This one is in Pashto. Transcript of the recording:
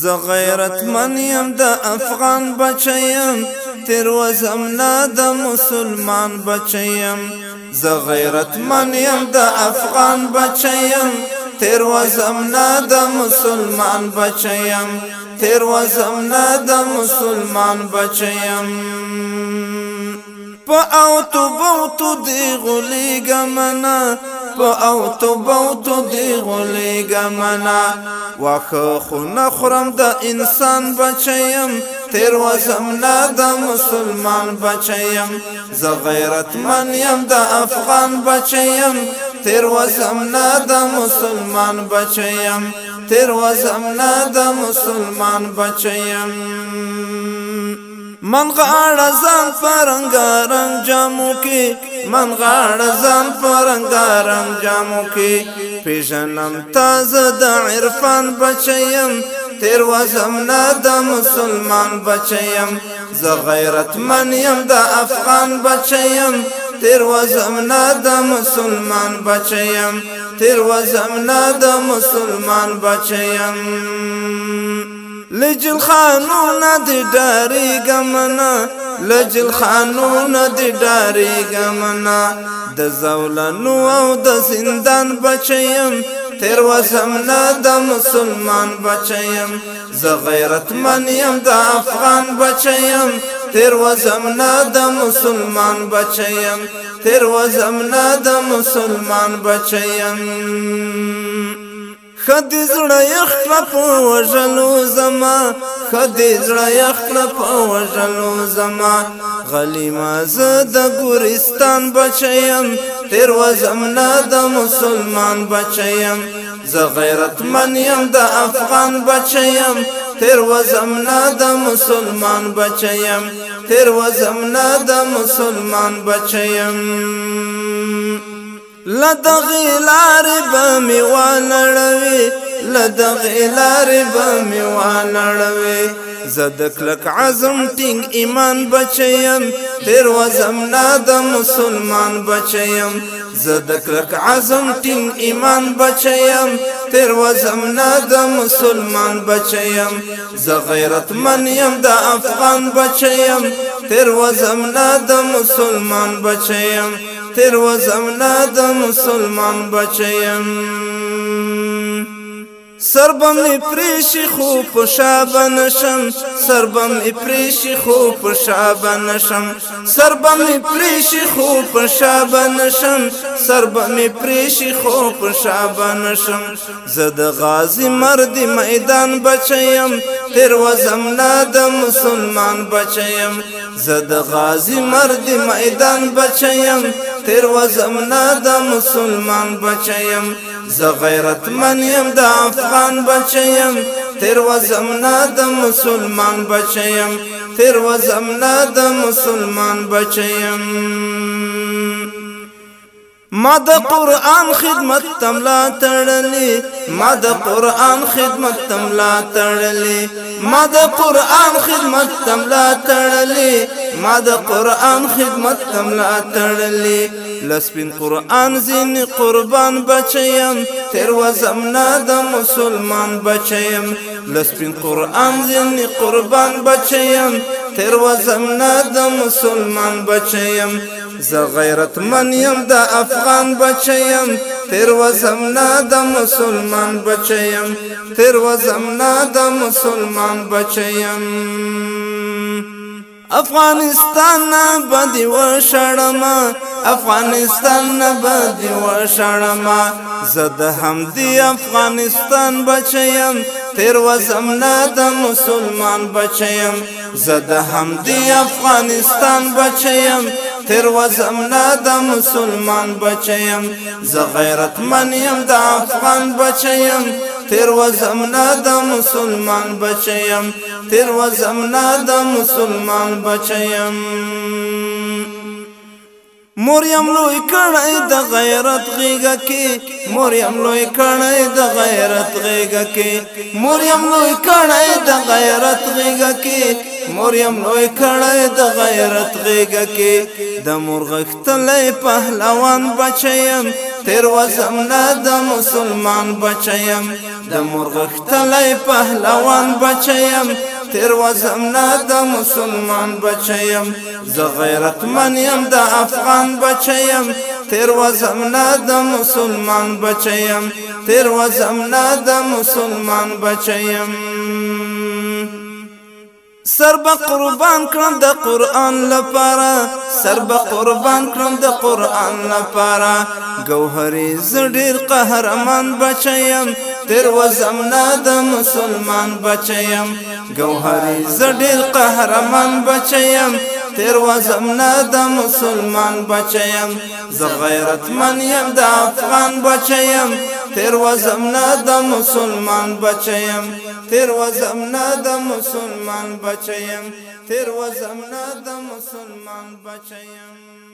زه غیرتمن یم د افغان بچیم تیر وزم نه د مسلمان بچیم زه غیرتمن یم د افغان بچیم تیر وزم نه د مسلمان بچیم تیر وزم نه د مسلمان بچیم په او تو بو تو دی غلی گمنا په او تو بو تو دی غلی گمنا واخ خو نخرم د انسان بچیم تیر وزم نه د مسلمان بچیم ز غیرت من یم د افغان بچیم تیر وزم نه د مسلمان بچیم تیر وزم نه د مسلمان بچیم من غاړه ځان پرنګ رنگ جامو کې من غاړه ځان پرنګارم جامو کې پیژنم تازه د عرفان بچیم تیر وزم نه د مسلمان بچیم زه غیرت من یم د افغان بچیم تیر وزم نه د مسلمان بچیم تیر وزم نه د مسلمان بچیم لجل خانونه د ډاریګم نه لجل خانون دی ډاری گمنا د زولنو او د زندان بچیم تیر وسم نه د مسلمان بچیم ز غیرت منیم د افغان بچیم تیر وزم نه د مسلمان بچیم تیر وزم نه د مسلمان بچیم خد زړه یخ کړه په وژلو زما خد زړه یخ کړه په وژلو زما غلی ما زه د ګورستان بچیم تیر وزم نه د مسلمان بچیم زه غیرتمن یم د افغان بچیم تیر وزم نه د مسلمان بچیم تیر وزم نه د مسلمان بچیم لدغې لارې به مې وانړوي لدغې لارې به مې وانړوي زه د کلک عزم ټینګ ایمان بچیم تیر وزم نه د مسلمان بچیم زه د کلک عزم ټینګ ایمان بچیم تیر وزم نه د مسلمان بچیم زه غیرتمن یم د افغان بچیم تیر وزم نه د مسلمان بچیم تیر وزم نه د مسلمان بچیم سربم پریشی خو پشابن شم سربم پریشی خو پشابن شم سربم پریشی خو پشابن شم سربم پریشی خو پشابن شم زد غازی مرد میدان بچیم تیر وزم ناد مسلمان بچیم زد غازی مرد میدان بچیم تیر وزم ناد مسلمان بچیم ز غیرت من يم د افغان بچیم تیر وزم نه د مسلمان بچیم تیر وزم نه د مسلمان بچیم ما د قران خدمت تملا تړلې ما د قران خدمت تملا تړلې ما د قران خدمت تملا تړلې ما د قران خدمت تملا تړلې لسبین قرآن زین قربان بچیم تیر وزم ناد مسلمان بچیم لسبین قرآن زین قربان بچیم تیر وزم ناد مسلمان بچیم ز غیرت من یم د افغان بچیم تیر وزم نه د مسلمان بچیم تیر وزم نه د مسلمان بچیم افغانستان باندې وشړم افغانستان نه بدی و شړما زد هم دی افغانستان بچیم تیر وزم نه د مسلمان بچیم زد هم دی افغانستان بچیم تیر وزم نه د مسلمان بچیم ز غیرت منیم د افغان بچیم تیر وزم نه د مسلمان بچیم تیر وزم نه د مسلمان بچیم مریم لوی کړای د غیرت غیګه کې مریم لوی کړای د غیرت غیګه کې مریم لوی کړای د غیرت غیګه کې مریم لوی کړای د غیرت غیګه کې د مرغختلې پهلوان بچیم تیر وزم نه د مسلمان بچیم د مرغختلې پهلوان بچیم تیر وزم نه د مسلمان بچیم زه غیرتمن یم د افغان بچیم تیر وزم نه د مسلمان بچیم تیر وزم نه د مسلمان بچیم سر به قربان کړم د قران لپاره سر به قربان کړم د قران لپاره گوهری زډیر قهرمان بچیم تر وزم نه د مسلمان بچیم گوهری زډل قهرمان بچیم تیر وزم نه د مسلمان بچیم ز غیرت من یم د افغان بچیم تیر وزم نه د مسلمان بچیم تیر وزم نه د مسلمان بچیم تیر وزم نه د مسلمان بچیم